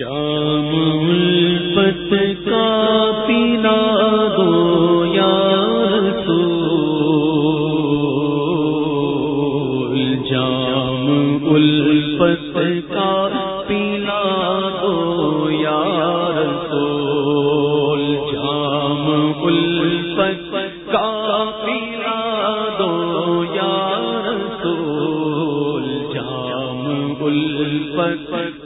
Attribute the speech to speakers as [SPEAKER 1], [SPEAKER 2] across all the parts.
[SPEAKER 1] شام الفت کا پینا ہو یا رسول جام الفت کا پینا ہو یا رسول جام الفت کا پینا دو یا رسول جام الفت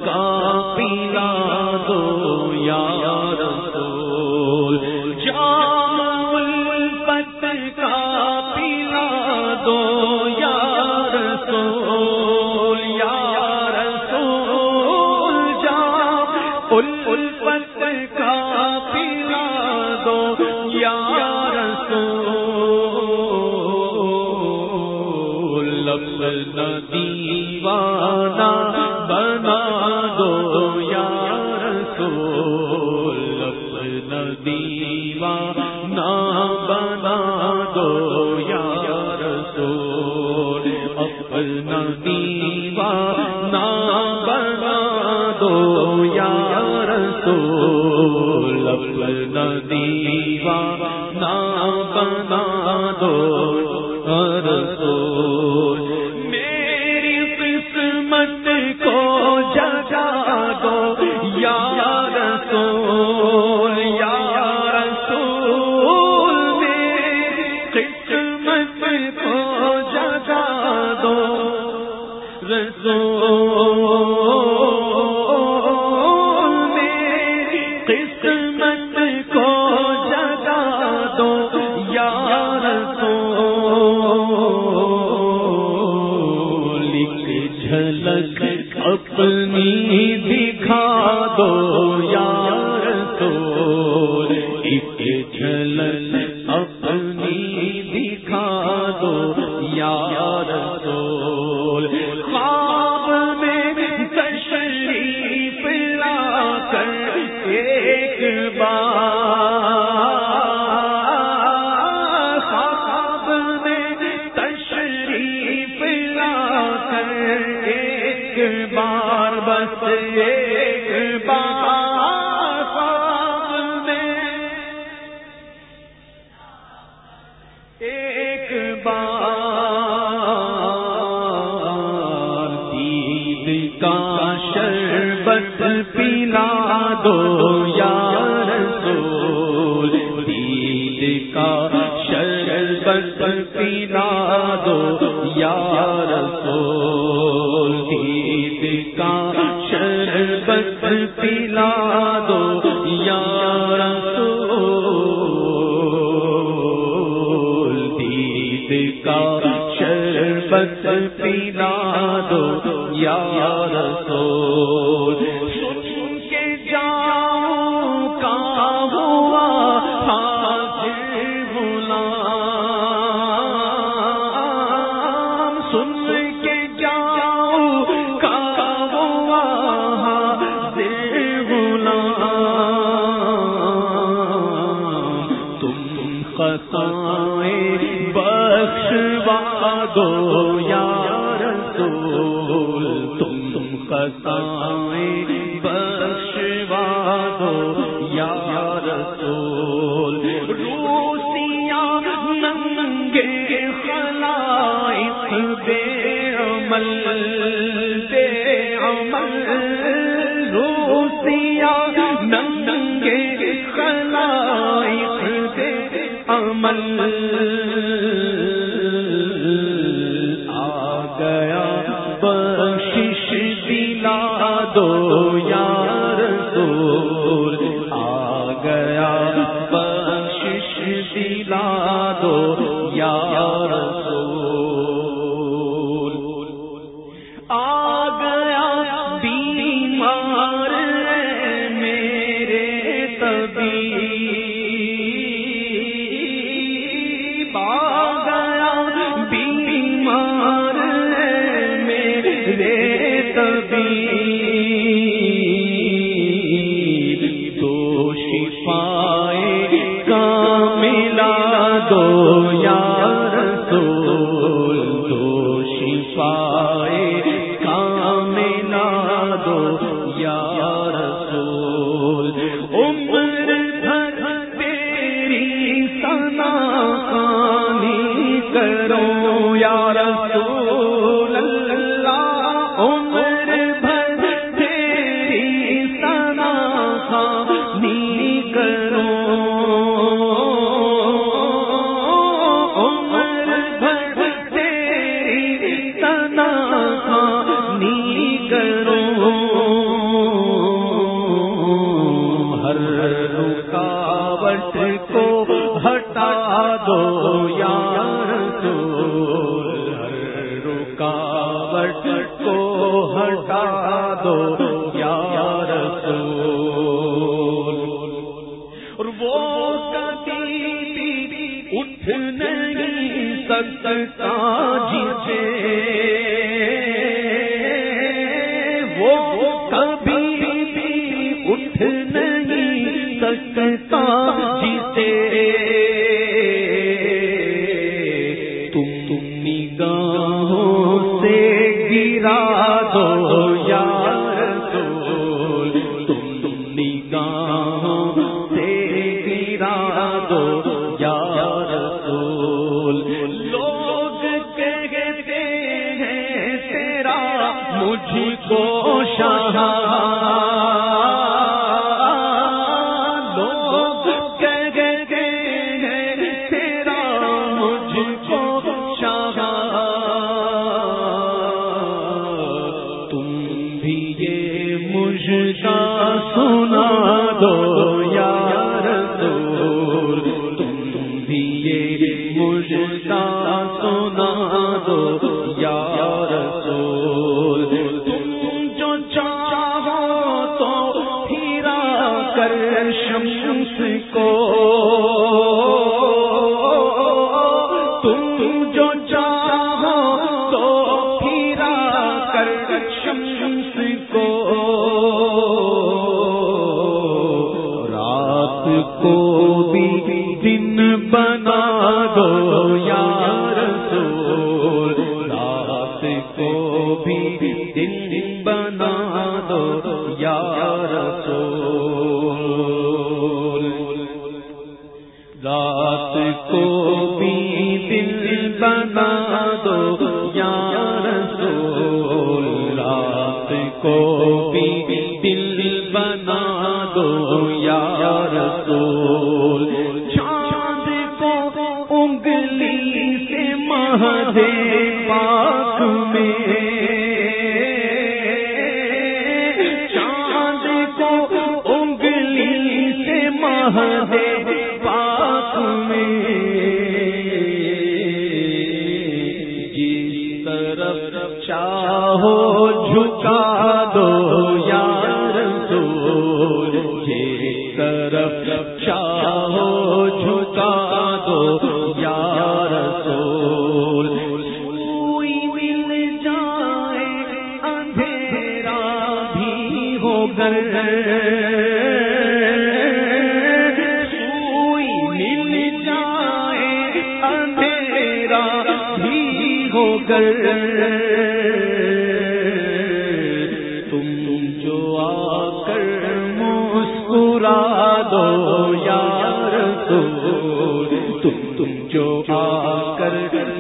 [SPEAKER 1] یا رسول اپنا دیوانہ بنا دو یا رسول اپنا دیوانہ بنا دو یا رسول، اپنا دیوانہ بنا دو یا رسول اپنا دیوانہ بنا دو۔ رسول، میری قسمت کو جگا دو۔ یا رسول یا رسول، میری قسمت کو جگا دو۔ رسول ایک بار بس ایک بار میں ایک بار دید کا شربت پیلا دو یار سو دید کا شربت پیلا دو یار سو کا دو یا رسول، تم خطائیں بخشوا دو یا رسول۔ روسیا ننگے خلائق بے عمل بے عمل۔ روسیا ننگے خلائق بے عمل۔ آ گئے کا سنا رات کو بھی دن بنا دو یار رسول کو بھی دل بنا دو یار رسول۔ چاند کو انگلی سے مہدے پاک میں۔ چاند کو طرف چاہو جھکا دو یار رسول۔ سوئی مل جائے اندھیرا بھی ہو گر سوئی دو یار رسول تم تم جو آ کر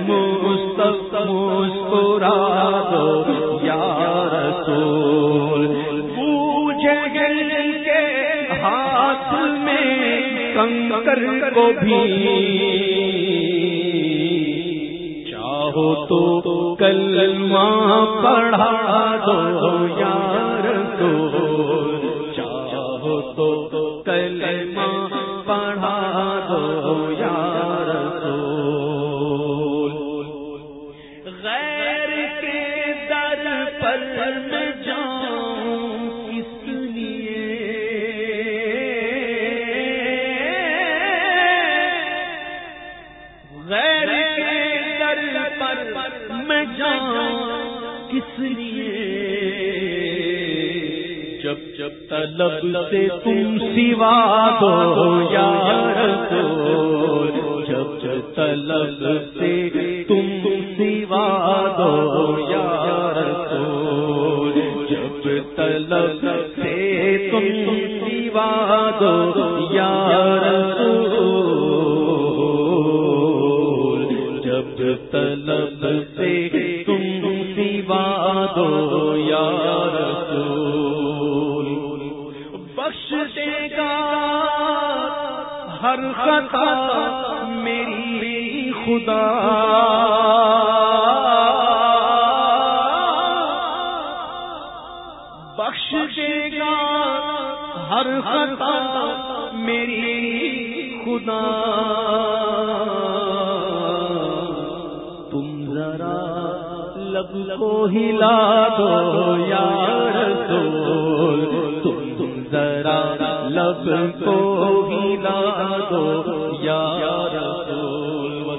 [SPEAKER 1] مست مسکرا دو، یار رسول پوجے گل کے ہاتھ میں کنکر کو بھی۔ چاہو تو کلمہ پڑھا دو، یار تو چاہو تو ہو یا جب جب طلب سے تم سوا دو یار کو جب جب طلب سے تم سوا دو یار کو جب طلب سے تم سوا دو یار جب جب طلب سے تم سوا دو یار دے گا ہر خطا میری خدا۔ بخش دے گا ہر خطا میری خدا۔ تم ذرا لب کو ہلا دو یا رسول لب کو ہلا دو، یا رسول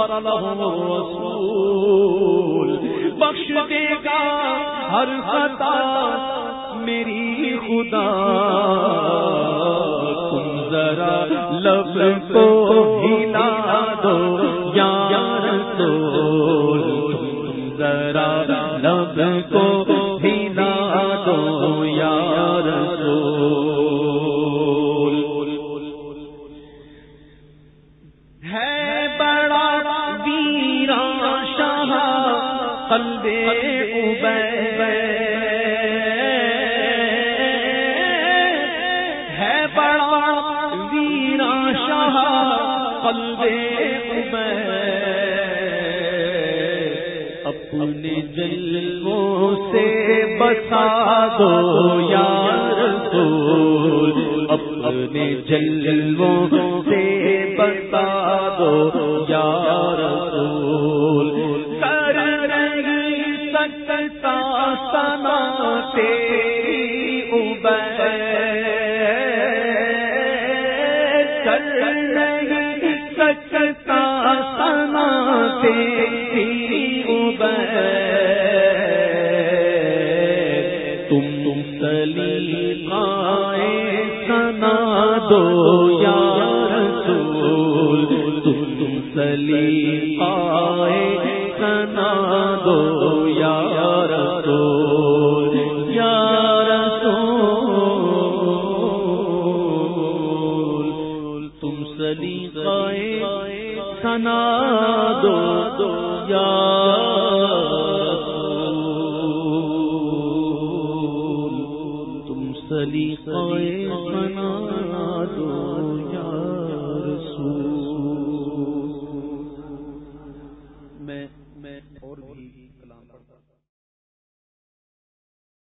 [SPEAKER 1] رسول بخش دے گا ہر خطا میری خدا۔ تم ذرا لب کو ہلا دو، یا رسول۔ تم ذرا لب کو ہے بڑا ویرا شاہ قلب ابے ہے بڑا ویرا شاہ قلب ابے اپنے جلووں سے بسا دو یا رسول۔ اپنے جلووں سے تم تم سلی آئے سنا دو تم سلی آئے سنا دو یا رسول تم سلی آئے سنا دو